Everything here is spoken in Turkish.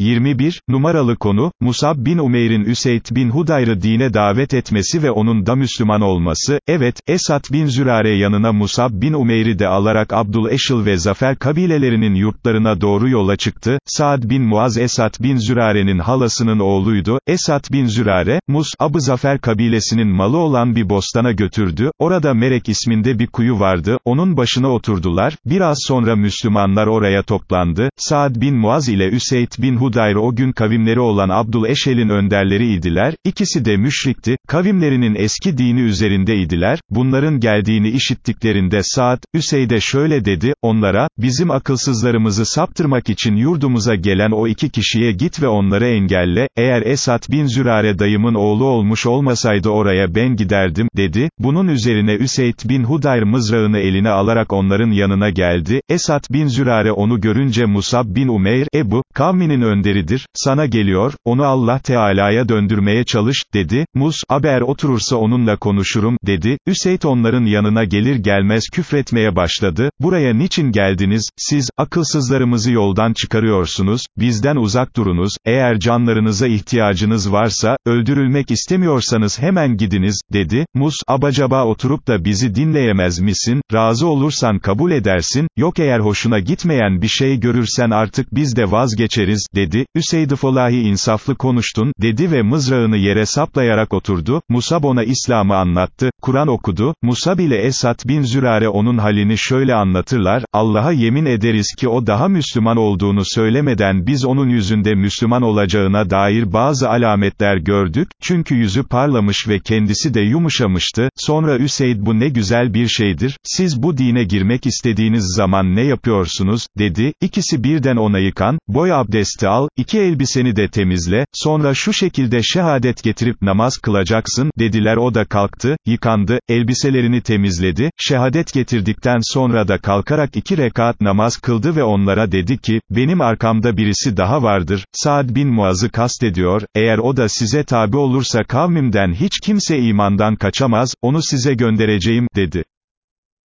21, numaralı konu, Musab bin Umeyr'in Üseyd bin Hudayr'ı dine davet etmesi ve onun da Müslüman olması, evet, Esad bin Zürare yanına Musab bin Umeyr'i de alarak Abdul Eşil ve Zafer kabilelerinin yurtlarına doğru yola çıktı, Saad bin Muaz Esad bin Zürare'nin halasının oğluydu, Esad bin Zürare, Mus, Abu Zafer kabilesinin malı olan bir bostana götürdü, orada Merek isminde bir kuyu vardı, onun başına oturdular, biraz sonra Müslümanlar oraya toplandı, Saad bin Muaz ile Üseyd bin Hudayr o gün kavimleri olan Abdul Eşel'in önderleriydiler, ikisi de müşrikti, kavimlerinin eski dini üzerindeydiler, bunların geldiğini işittiklerinde Saad, Üseyd'e şöyle dedi, onlara, bizim akılsızlarımızı saptırmak için yurdumuza gelen o iki kişiye git ve onları engelle, eğer Esad bin Zürare dayımın oğlu olmuş olmasaydı oraya ben giderdim, dedi, bunun üzerine Üseyd bin Hudayr mızrağını eline alarak onların yanına geldi, Esad bin Zürare onu görünce Musab bin Umeyr, Ebu, kavminin önderidir, sana geliyor, onu Allah Teala'ya döndürmeye çalış, dedi, Mus, haber oturursa onunla konuşurum, dedi, Üseyd onların yanına gelir gelmez küfretmeye başladı, buraya niçin geldiniz, siz, akılsızlarımızı yoldan çıkarıyorsunuz, bizden uzak durunuz, eğer canlarınıza ihtiyacınız varsa, öldürülmek istemiyorsanız hemen gidiniz, dedi, Mus, abacaba oturup da bizi dinleyemez misin, razı olursan kabul edersin, yok eğer hoşuna gitmeyen bir şey görürsen artık biz de vazgeçeriz, dedi, Üseyd Folahi insaflı konuştun, dedi ve mızrağını yere saplayarak oturdu, Musab ona İslam'ı anlattı, Kur'an okudu, Musab ile Esad bin Zürare onun halini şöyle anlatırlar, Allah'a yemin ederiz ki o daha Müslüman olduğunu söylemeden biz onun yüzünde Müslüman olacağına dair bazı alametler gördük, çünkü yüzü parlamış ve kendisi de yumuşamıştı, sonra Üseyd bu ne güzel bir şeydir, siz bu dine girmek istediğiniz zaman ne yapıyorsunuz, dedi, ikisi birden ona yıkan, boy abdesti al, iki elbiseni de temizle, sonra şu şekilde şehadet getirip namaz kılacaksın, dediler o da kalktı, yıkandı, elbiselerini temizledi, şehadet getirdikten sonra da kalkarak iki rekat namaz kıldı ve onlara dedi ki, benim arkamda birisi daha vardır, Saad bin Muaz'ı kastediyor, eğer o da size tabi olursa kavmimden hiç kimse imandan kaçamaz, onu size göndereceğim, dedi.